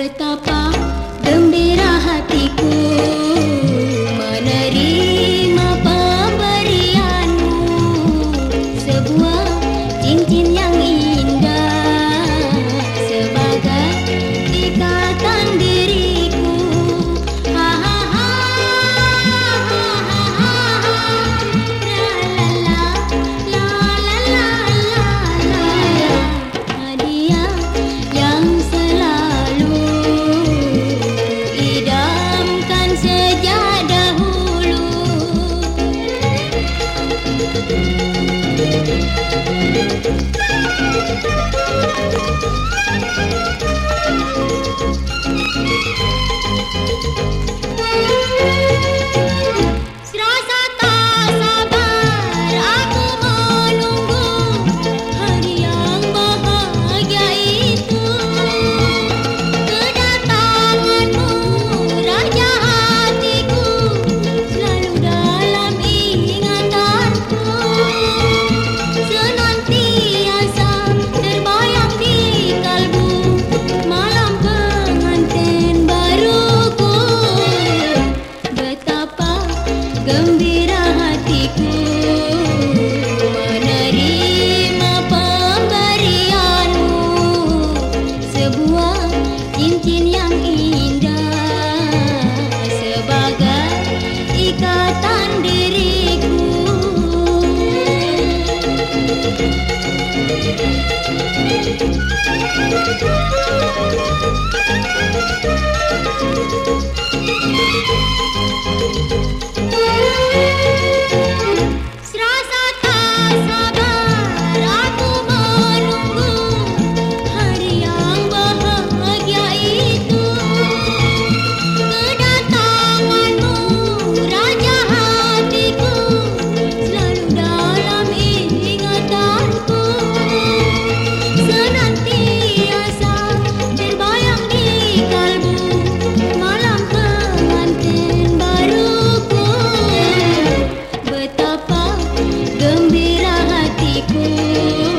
betapa Thank you. gembira hatiku menerima pemberianmu. Sebuah cincin yang indah sebagai ikatan diriku. ಕಿಕ್ಕೂ